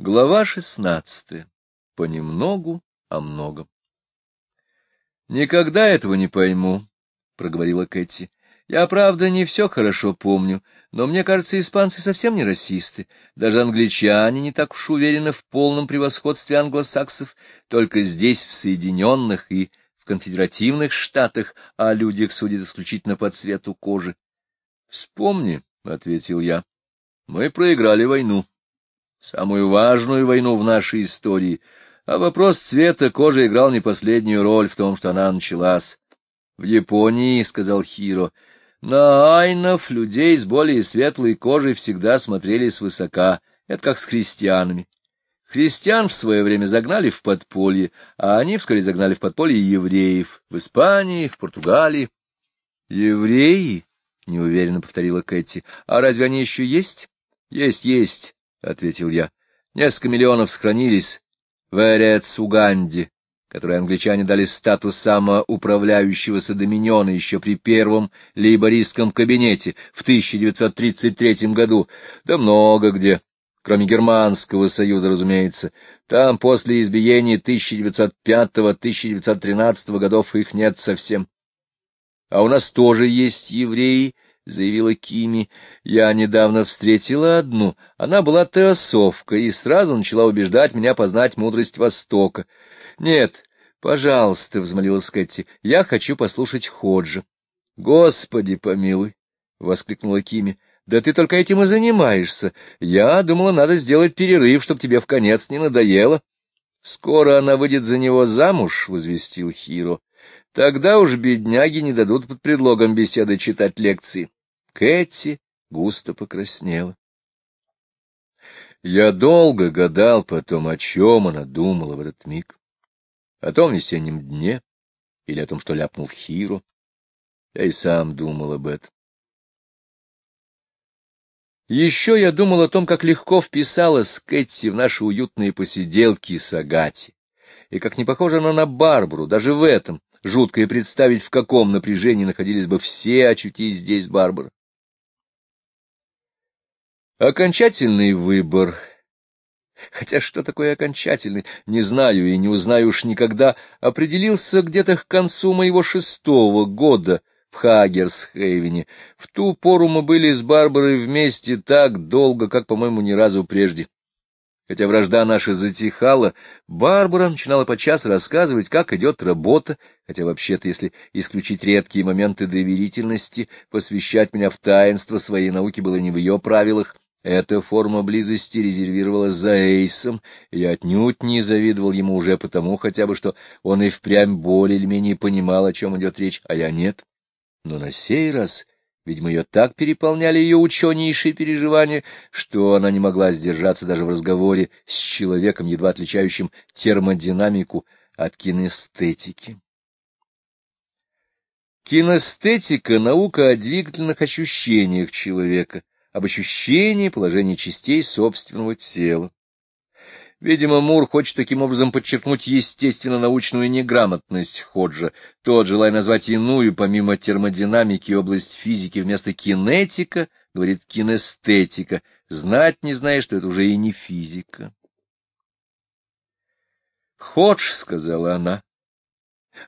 Глава шестнадцатая. Понемногу о многом. «Никогда этого не пойму», — проговорила Кэти. «Я, правда, не все хорошо помню, но мне кажется, испанцы совсем не расисты. Даже англичане не так уж уверены в полном превосходстве англосаксов. Только здесь, в Соединенных и в конфедеративных штатах, о людях судят исключительно по цвету кожи». «Вспомни», — ответил я, — «мы проиграли войну» самую важную войну в нашей истории, а вопрос цвета кожи играл не последнюю роль в том, что она началась. В Японии, — сказал Хиро, — на айнов, людей с более светлой кожей, всегда смотрели свысока, это как с христианами. Христиан в свое время загнали в подполье, а они вскоре загнали в подполье евреев в Испании, в Португалии. — Евреи? — неуверенно повторила Кэти. — А разве они еще есть? — Есть, есть. — ответил я. — Несколько миллионов сохранились в Эрец-Уганде, которой англичане дали статус самоуправляющегося доминиона еще при первом лейбористском кабинете в 1933 году, да много где, кроме Германского союза, разумеется. Там после избиений 1905-1913 годов их нет совсем. А у нас тоже есть евреи, — заявила Кими. Я недавно встретила одну. Она была теософка и сразу начала убеждать меня познать мудрость Востока. Нет, пожалуйста, — взмолилась Кэти, — я хочу послушать Ходжа. Господи помилуй, — воскликнула Кими. Да ты только этим и занимаешься. Я думала, надо сделать перерыв, чтобы тебе в конец не надоело. Скоро она выйдет за него замуж, — возвестил Хиро. Тогда уж бедняги не дадут под предлогом беседы читать лекции. Кэти густо покраснела. Я долго гадал потом, о чем она думала в этот миг. О том весеннем дне или о том, что ляпнул Хиру. Я и сам думал об этом. Еще я думал о том, как легко вписалась Кэти в наши уютные посиделки с Агати, и как не похожа она на Барбару, даже в этом, жутко и представить, в каком напряжении находились бы все, очутись здесь Барбара. Окончательный выбор. Хотя что такое окончательный, не знаю и не узнаю уж никогда, определился где-то к концу моего шестого года в Хагерсхейвене. В ту пору мы были с Барбарой вместе так долго, как, по-моему, ни разу прежде. Хотя вражда наша затихала, Барбара начинала подчас рассказывать, как идет работа, хотя вообще-то, если исключить редкие моменты доверительности, посвящать меня в таинство своей науки было не в ее правилах, эта форма близости резервировалась за Эйсом, и отнюдь не завидовал ему уже потому хотя бы, что он и впрямь более или менее понимал, о чем идет речь, а я нет. Но на сей раз, видимо, ее так переполняли ее ученейшие переживания, что она не могла сдержаться даже в разговоре с человеком, едва отличающим термодинамику от кинестетики. Кинестетика — наука о двигательных ощущениях человека — об ощущении положения частей собственного тела. Видимо, Мур хочет таким образом подчеркнуть естественно-научную неграмотность Ходжа. Тот, желая назвать иную, помимо термодинамики, область физики вместо кинетика, говорит кинестетика, знать не зная, что это уже и не физика. «Ходж», — сказала она.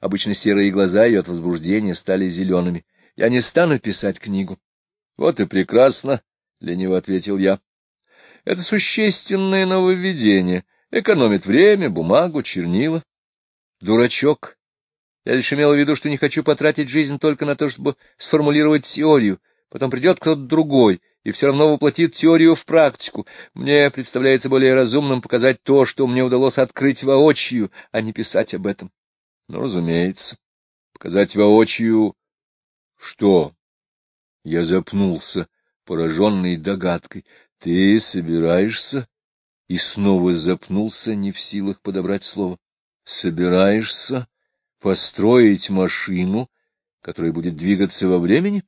Обычно серые глаза ее от возбуждения стали зелеными. «Я не стану писать книгу». «Вот и прекрасно», — лениво ответил я. — Это существенное нововведение. Экономит время, бумагу, чернила. Дурачок. Я лишь имел в виду, что не хочу потратить жизнь только на то, чтобы сформулировать теорию. Потом придет кто-то другой и все равно воплотит теорию в практику. Мне представляется более разумным показать то, что мне удалось открыть воочию, а не писать об этом. Ну, разумеется. Показать воочию... Что? Я запнулся пораженный догадкой. — Ты собираешься? И снова запнулся, не в силах подобрать слово. — Собираешься построить машину, которая будет двигаться во времени?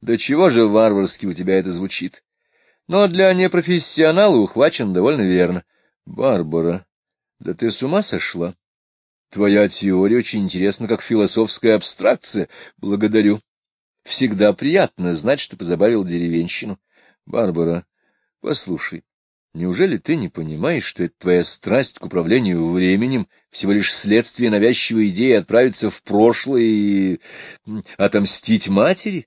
Да чего же варварски у тебя это звучит? Но для непрофессионала ухвачен довольно верно. Барбара, да ты с ума сошла? Твоя теория очень интересна как философская абстракция. Благодарю. Всегда приятно знать, что позабавил деревенщину. Барбара, послушай, Неужели ты не понимаешь, что это твоя страсть к управлению временем, всего лишь следствие навязчивой идеи отправиться в прошлое и отомстить матери?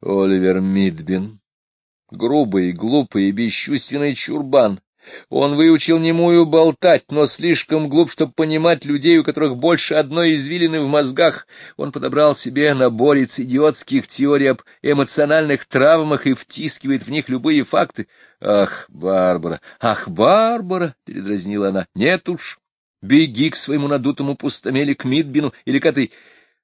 Оливер Мидбин, грубый, глупый и бесчувственный чурбан, он выучил немую болтать, но слишком глуп, чтобы понимать людей, у которых больше одной извилины в мозгах. Он подобрал себе наборец идиотских теорий об эмоциональных травмах и втискивает в них любые факты. «Ах, Барбара! Ах, Барбара!» — передразнила она. «Нет уж! Беги к своему надутому пустомеле, к Мидбину или к этой...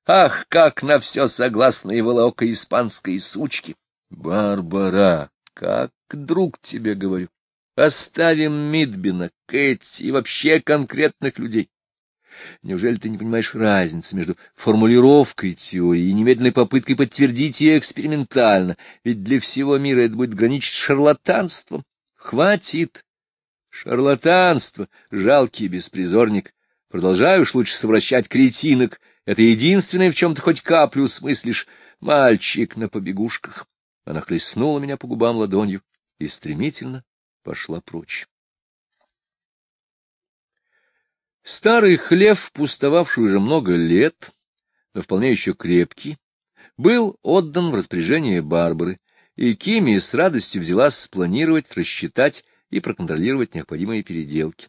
Ах, как на все согласна его волока испанской сучки! Барбара, как друг тебе говорю!» Оставим Мидбина, Кэти и вообще конкретных людей. Неужели ты не понимаешь разницы между формулировкой теории и немедленной попыткой подтвердить ее экспериментально? Ведь для всего мира это будет граничить шарлатанством. Хватит. Шарлатанство, жалкий беспризорник. Продолжай уж лучше совращать кретинок. Это единственное, в чем ты хоть каплю смыслишь. Мальчик на побегушках. Она хлестнула меня по губам ладонью и стремительно пошла прочь. Старый хлев, пустовавший уже много лет, но вполне еще крепкий, был отдан в распоряжение Барбары, и Кими с радостью взялась спланировать, рассчитать и проконтролировать необходимые переделки.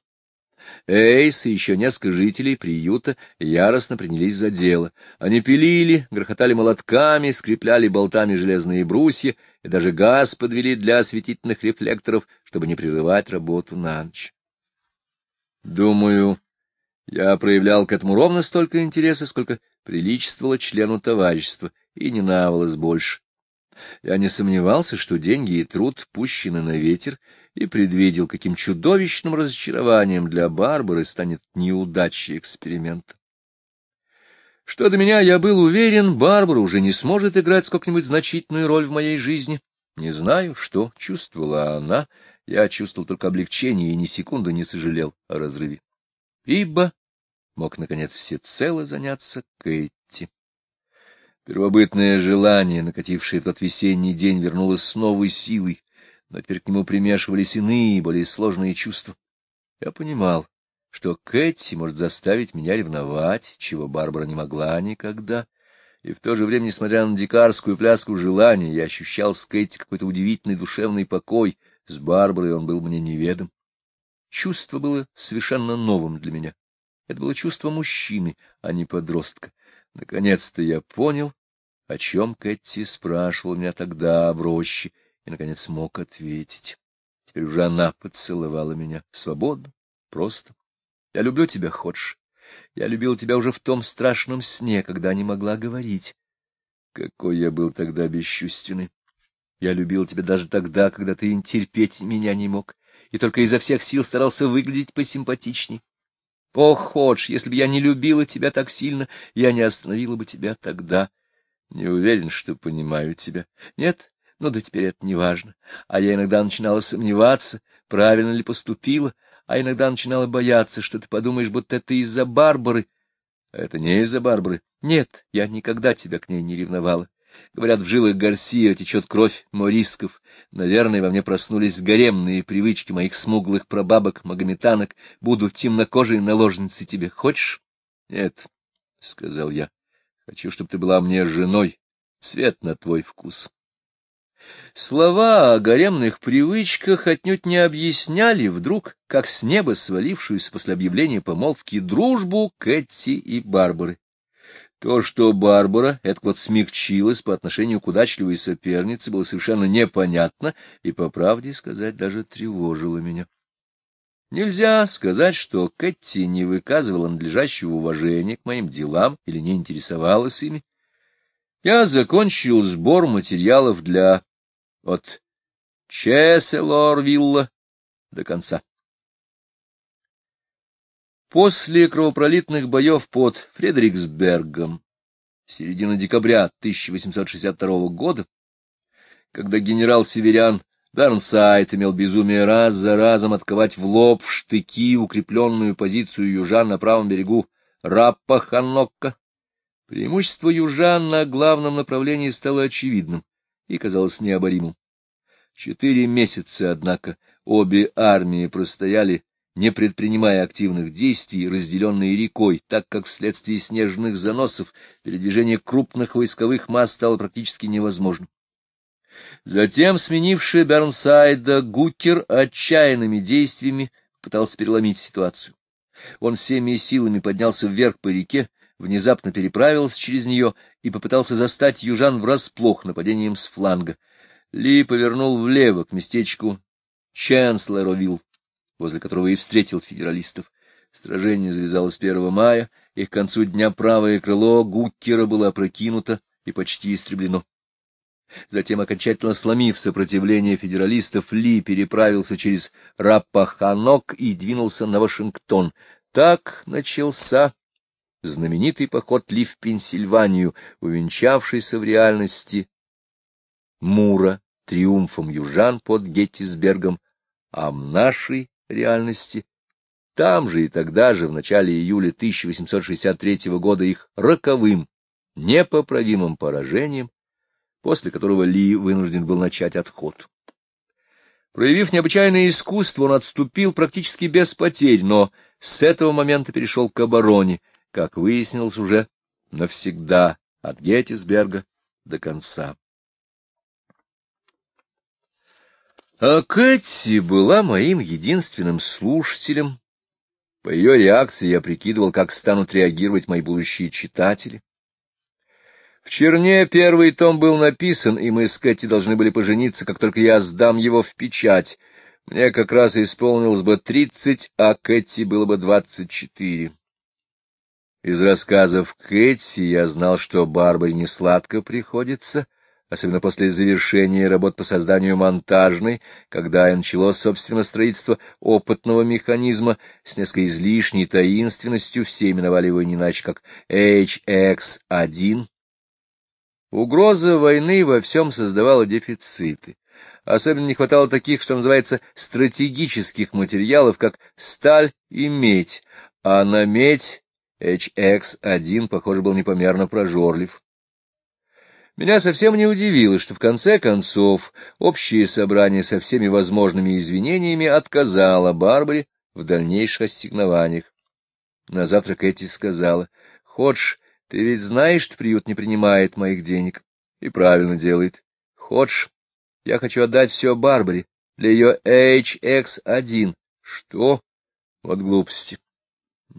Эйс и еще несколько жителей приюта яростно принялись за дело. Они пилили, грохотали молотками, скрепляли болтами железные брусья и даже газ подвели для осветительных рефлекторов, чтобы не прерывать работу на ночь. Думаю, я проявлял к этому ровно столько интереса, сколько приличествовало члену товарищества, и не навалось больше. Я не сомневался, что деньги и труд пущены на ветер, и предвидел, каким чудовищным разочарованием для Барбары станет неудача эксперимента. Что до меня, я был уверен, Барбара уже не сможет играть сколько-нибудь значительную роль в моей жизни. Не знаю, что чувствовала она, я чувствовал только облегчение и ни секунды не сожалел о разрыве. Ибо мог, наконец, всецело заняться Кэти. Первобытное желание, накатившее в тот весенний день, вернулось с новой силой но теперь к нему примешивались иные, более сложные чувства. Я понимал, что Кэти может заставить меня ревновать, чего Барбара не могла никогда, и в то же время, несмотря на дикарскую пляску желания, я ощущал с Кэти какой-то удивительный душевный покой, с Барбарой он был мне неведом. Чувство было совершенно новым для меня. Это было чувство мужчины, а не подростка. Наконец-то я понял, о чем Кэти спрашивала меня тогда в роще, и, наконец, смог ответить. Теперь уже она поцеловала меня свободно, просто. Я люблю тебя, Ходж. Я любил тебя уже в том страшном сне, когда не могла говорить. Какой я был тогда бесчувственный. Я любил тебя даже тогда, когда ты терпеть меня не мог, и только изо всех сил старался выглядеть посимпатичней. О, Ходж, если бы я не любила тебя так сильно, я не остановила бы тебя тогда. Не уверен, что понимаю тебя. Нет, но да теперь это не важно. А я иногда начинала сомневаться, правильно ли поступила, а иногда начинала бояться, что ты подумаешь, будто это из-за Барбары. А это не из-за Барбары. Нет, я никогда тебя к ней не ревновала. Говорят, в жилах Гарсия течет кровь морисков. Наверное, во мне проснулись гаремные привычки моих смуглых прабабок, магометанок. Буду темнокожей наложницей тебе. Хочешь? — Нет, — сказал я. — Хочу, чтобы ты была мне женой. Цвет на твой вкус. Слова о гаремных привычках отнюдь не объясняли вдруг, как с неба свалившуюся после объявления помолвки дружбу Кэти и Барбары. То, что Барбара это вот смягчилась по отношению к удачливой сопернице, было совершенно непонятно и, по правде сказать, даже тревожило меня. Нельзя сказать, что Кэти не выказывала надлежащего уважения к моим делам или не интересовалась ими. Я закончил сбор материалов для от Чеселорвилла до конца. После кровопролитных боев под Фредериксбергом середина декабря 1862 года, когда генерал Северян Бернсайд имел безумие раз за разом отковать в лоб в штыки укрепленную позицию южан на правом берегу Раппа-Ханнокка, преимущество южан на главном направлении стало очевидным и казалось необоримым. Четыре месяца, однако, Обе армии простояли, не предпринимая активных действий, разделенные рекой, так как вследствие снежных заносов передвижение крупных войсковых масс стало практически невозможным. Затем, сменивший Бернсайда, Гукер отчаянными действиями пытался переломить ситуацию. Он всеми силами поднялся вверх по реке, внезапно переправился через нее и попытался застать южан врасплох нападением с фланга. Ли повернул влево к местечку Ченслеровилл, возле которого и встретил федералистов. Сражение завязалось 1 мая, и к концу дня правое крыло Гуккера было опрокинуто и почти истреблено. Затем, окончательно сломив сопротивление федералистов, Ли переправился через Раппаханок и двинулся на Вашингтон. Так начался знаменитый поход Ли в Пенсильванию, увенчавшийся в реальности Мура триумфом южан под Геттисбергом, а в нашей реальности там же и тогда же, в начале июля 1863 года, их роковым, непоправимым поражением после которого Ли вынужден был начать отход. Проявив необычайное искусство, он отступил практически без потерь, но с этого момента перешел к обороне, как выяснилось уже навсегда, от Геттисберга до конца. А Кэти была моим единственным слушателем. По ее реакции я прикидывал, как станут реагировать мои будущие читатели. В Черне первый том был написан, и мы с Кэти должны были пожениться, как только я сдам его в печать. Мне как раз исполнилось бы тридцать, а Кэти было бы двадцать четыре. Из рассказов Кэти я знал, что Барбаре не сладко приходится, особенно после завершения работ по созданию монтажной, когда и началось, собственно, строительство опытного механизма с несколько излишней таинственностью, все именовали его не иначе как HX-1, Угроза войны во всем создавала дефициты. Особенно не хватало таких, что называется, стратегических материалов, как сталь и медь, а на медь HX-1, похоже, был непомерно прожорлив. Меня совсем не удивило, что в конце концов общее собрание со всеми возможными извинениями отказало Барбаре в дальнейших ассигнованиях. На завтрак Эти сказала, — Хочешь, ты ведь знаешь, что приют не принимает моих денег. И правильно делает. Хочешь, я хочу отдать все Барбаре для ее HX1. Что? Вот глупости.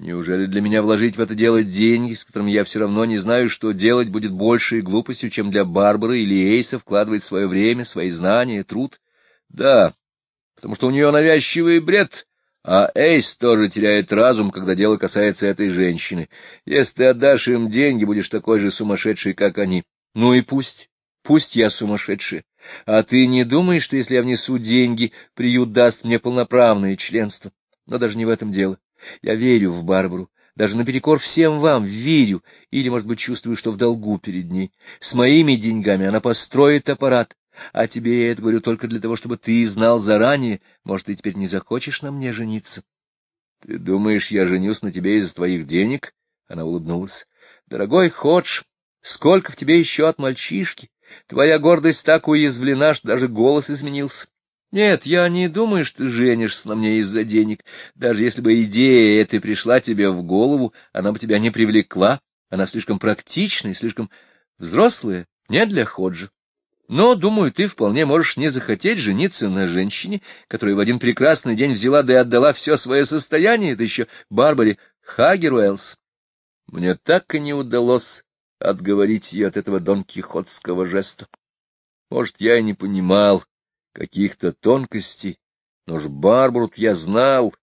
Неужели для меня вложить в это дело деньги, с которыми я все равно не знаю, что делать, будет большей глупостью, чем для Барбары или Эйса вкладывать свое время, свои знания, труд? Да, потому что у нее навязчивый бред, а Эйс тоже теряет разум, когда дело касается этой женщины. Если ты отдашь им деньги, будешь такой же сумасшедший, как они. Ну и пусть. Пусть я сумасшедший. А ты не думаешь, что если я внесу деньги, приют даст мне полноправное членство? Но даже не в этом дело. Я верю в Барбару. Даже наперекор всем вам верю. Или, может быть, чувствую, что в долгу перед ней. С моими деньгами она построит аппарат, а тебе я это говорю только для того, чтобы ты знал заранее, может, ты теперь не захочешь на мне жениться. — Ты думаешь, я женюсь на тебе из-за твоих денег? Она улыбнулась. — Дорогой Ходж, сколько в тебе еще от мальчишки? Твоя гордость так уязвлена, что даже голос изменился. Нет, я не думаю, что ты женишься на мне из-за денег. Даже если бы идея эта пришла тебе в голову, она бы тебя не привлекла. Она слишком практичная, слишком взрослая, не для Ходжа. Но, думаю, ты вполне можешь не захотеть жениться на женщине, которая в один прекрасный день взяла да и отдала все свое состояние, да еще Барбаре Хагеруэлс. Мне так и не удалось отговорить ее от этого дон Кихотского жеста. Может, я и не понимал каких-то тонкостей, но ж Барбару я знал.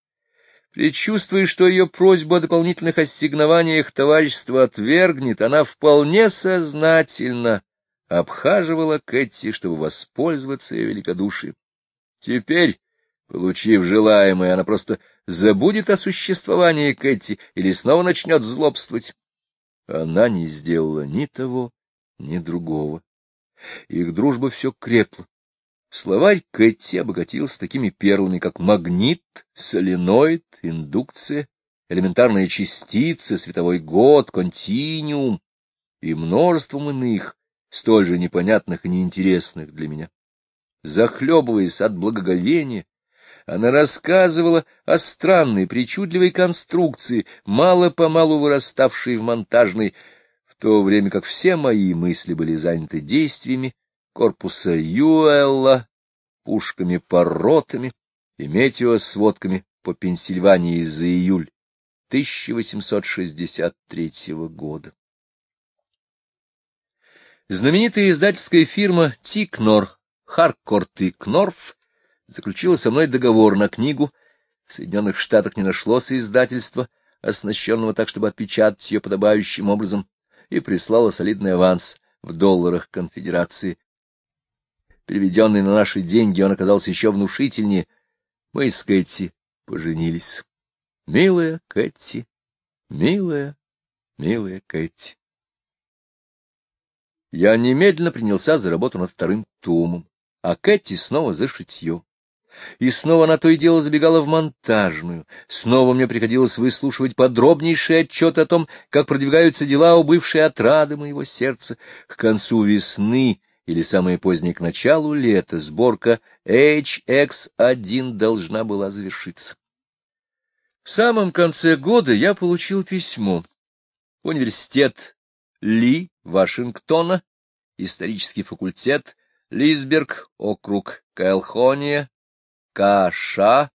Предчувствуя, что ее просьбу о дополнительных ассигнованиях товарищество отвергнет, она вполне сознательно обхаживала Кэти, чтобы воспользоваться ее великодушием. Теперь, получив желаемое, она просто забудет о существовании Кэти или снова начнет злобствовать. Она не сделала ни того, ни другого. Их дружба все крепла. Словарь Кэти обогатился такими перлами, как магнит, соленоид, индукция, элементарная частица, световой год, континиум и множеством иных, столь же непонятных и неинтересных для меня. Захлебываясь от благоговения, Она рассказывала о странной, причудливой конструкции, мало-помалу выраставшей в монтажной, в то время как все мои мысли были заняты действиями корпуса Юэлла, пушками-поротами и метеосводками по Пенсильвании за июль 1863 года. Знаменитая издательская фирма Тикнор, Харкорт и Кнорф заключила со мной договор на книгу. В Соединенных Штатах не нашлось издательства, оснащенного так, чтобы отпечатать ее подобающим образом, и прислала солидный аванс в долларах конфедерации. Переведенный на наши деньги, он оказался еще внушительнее. Мы с Кэти поженились. Милая Кэти, милая, милая Кэти. Я немедленно принялся за работу над вторым томом, а Кэти снова за шитье. И снова на то и дело забегала в монтажную. Снова мне приходилось выслушивать подробнейший отчет о том, как продвигаются дела у бывшей отрады моего сердца. К концу весны или самое позднее к началу лета сборка HX1 должна была завершиться. В самом конце года я получил письмо. Университет Ли Вашингтона, исторический факультет, Лисберг, округ Кайлхония, К.Ш.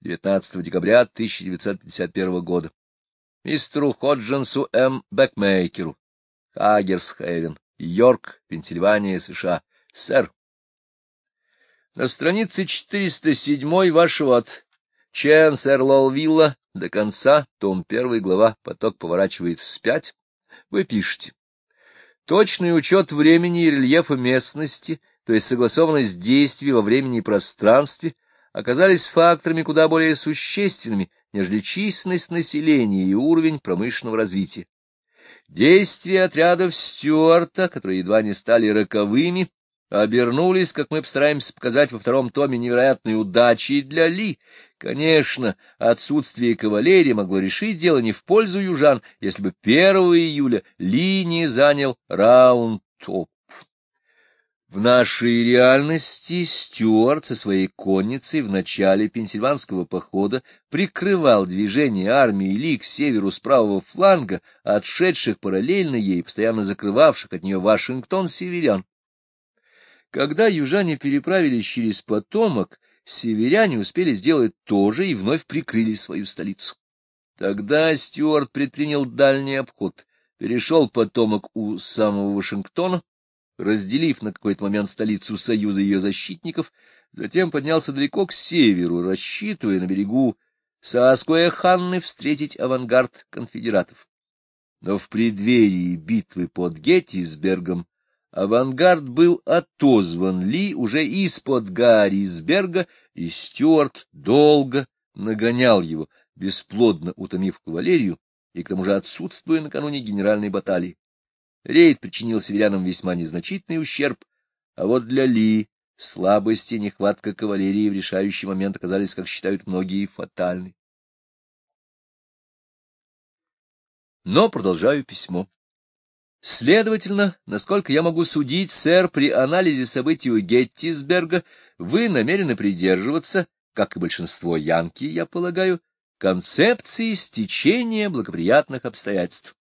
19 декабря 1951 года. Мистеру Ходжинсу М. Бэкмейкеру, Хагерсхейвен, Йорк, Пенсильвания, США. Сэр, на странице 407 вашего от Чанселорсвилла до конца, том 1, глава «Поток поворачивает вспять», вы пишете. Точный учет времени и рельефа местности, то есть согласованность действий во времени и пространстве, оказались факторами куда более существенными, нежели численность населения и уровень промышленного развития. Действия отрядов Стюарта, которые едва не стали роковыми, обернулись, как мы постараемся показать во втором томе, невероятной удачей для Ли. Конечно, отсутствие кавалерии могло решить дело не в пользу южан, если бы 1 июля Ли не занял раунд-топ. В нашей реальности Стюарт со своей конницей в начале пенсильванского похода прикрывал движение армии Ли к северу с правого фланга, отшедших параллельно ей, постоянно закрывавших от нее Вашингтон северян. Когда южане переправились через потомок, северяне успели сделать то же и вновь прикрыли свою столицу. Тогда Стюарт предпринял дальний обход, перешел потомок у самого Вашингтона, разделив на какой-то момент столицу Союза ее защитников, затем поднялся далеко к северу, рассчитывая на берегу Сааскуэ-Ханны встретить авангард конфедератов. Но в преддверии битвы под Геттисбергом Авангард был отозван Ли уже из-под Гаррисберга, и Стюарт долго нагонял его, бесплодно утомив кавалерию и к тому же отсутствуя накануне генеральной баталии. Рейд причинил северянам весьма незначительный ущерб, а вот для Ли слабость и нехватка кавалерии в решающий момент оказались, как считают многие, фатальны. Но продолжаю письмо. Следовательно, насколько я могу судить, сэр, при анализе событий у Геттисберга вы намерены придерживаться, как и большинство янки, я полагаю, концепции стечения благоприятных обстоятельств.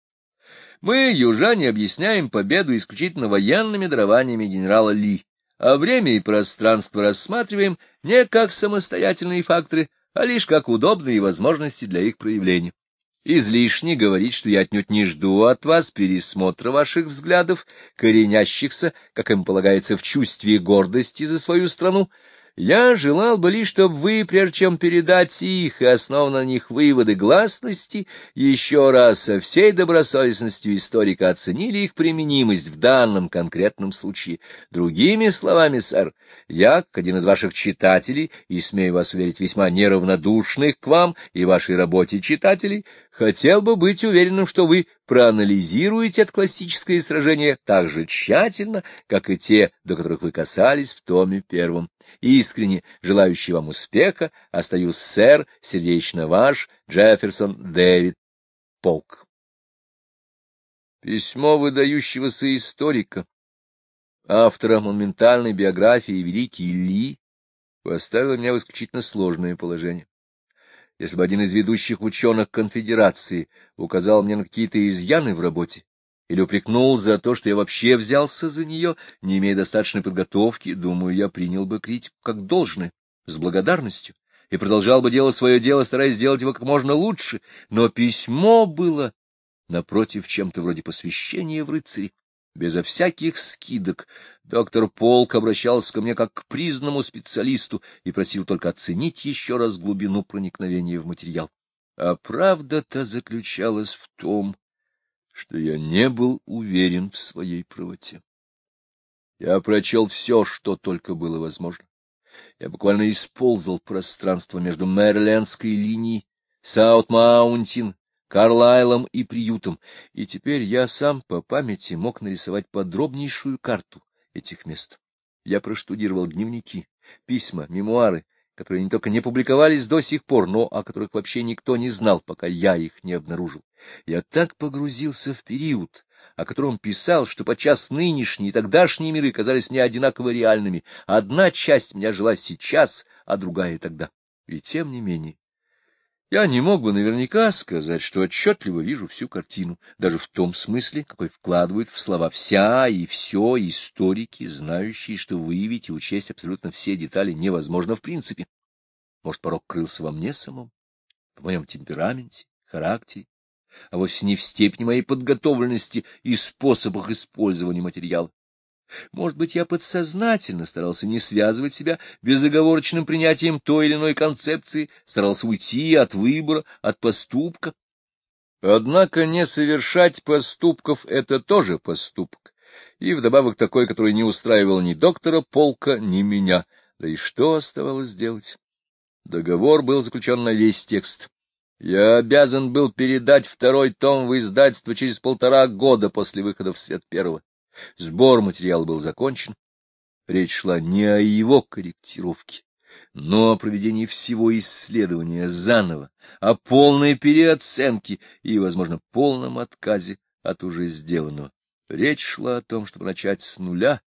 Мы, южане, объясняем победу исключительно военными дарованиями генерала Ли, а время и пространство рассматриваем не как самостоятельные факторы, а лишь как удобные возможности для их проявления. Излишне говорить, что я отнюдь не жду от вас пересмотра ваших взглядов, коренящихся, как им полагается, в чувстве гордости за свою страну, я желал бы лишь, чтобы вы, прежде чем передать их и основанно на них выводы гласности, еще раз со всей добросовестностью историка оценили их применимость в данном конкретном случае. Другими словами, сэр, я, как один из ваших читателей, и смею вас уверить, весьма неравнодушных к вам и вашей работе читателей, хотел бы быть уверенным, что вы проанализируете это классическое сражение так же тщательно, как и те, до которых вы касались в томе первом. Искренне желающий вам успеха, остаюсь, сэр, сердечно ваш, Джефферсон Дэвид Полк. Письмо выдающегося историка, автора монументальной биографии Великий Ли, поставило меня в исключительно сложное положение. Если бы один из ведущих ученых конфедерации указал мне на какие-то изъяны в работе или упрекнул за то, что я вообще взялся за нее, не имея достаточной подготовки, думаю, я принял бы критику как должное, с благодарностью, и продолжал бы делать свое дело, стараясь сделать его как можно лучше, но письмо было, напротив, чем-то вроде посвящения в рыцари. Безо всяких скидок доктор Полк обращался ко мне как к признанному специалисту и просил только оценить еще раз глубину проникновения в материал. А правда-то заключалась в том, что я не был уверен в своей правоте. Я прочел все, что только было возможно. Я буквально исползал пространство между Мэрилендской линией, Саут-Маунтин, Карлайлом и приютом, и теперь я сам по памяти мог нарисовать подробнейшую карту этих мест. Я проштудировал дневники, письма, мемуары, которые не только не публиковались до сих пор, но о которых вообще никто не знал, пока я их не обнаружил. Я так погрузился в период, о котором писал, что подчас нынешние и тогдашние миры казались мне одинаково реальными. Одна часть меня жила сейчас, а другая тогда. И тем не менее, я не мог бы наверняка сказать, что отчетливо вижу всю картину, даже в том смысле, какой вкладывают в слова «вся» и «все» историки, знающие, что выявить и учесть абсолютно все детали невозможно в принципе. Может, порог крылся во мне самом, в моем темпераменте, характере, а вовсе не в степени моей подготовленности и способах использования материала. Может быть, я подсознательно старался не связывать себя безоговорочным принятием той или иной концепции, старался уйти от выбора, от поступка. Однако не совершать поступков — это тоже поступок, и вдобавок такой, который не устраивал ни доктора Полка, ни меня. Да и что оставалось делать? Договор был заключен на весь текст. Я обязан был передать второй том в издательство через полтора года после выхода в свет первого. Сбор материала был закончен. Речь шла не о его корректировке, но о проведении всего исследования заново, о полной переоценке и, возможно, полном отказе от уже сделанного. Речь шла о том, чтобы начать с нуля.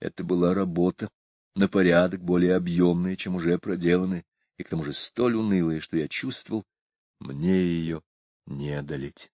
Это была работа на порядок более объемная, чем уже проделанная, и к тому же столь унылая, что я чувствовал, мне ее не одолеть.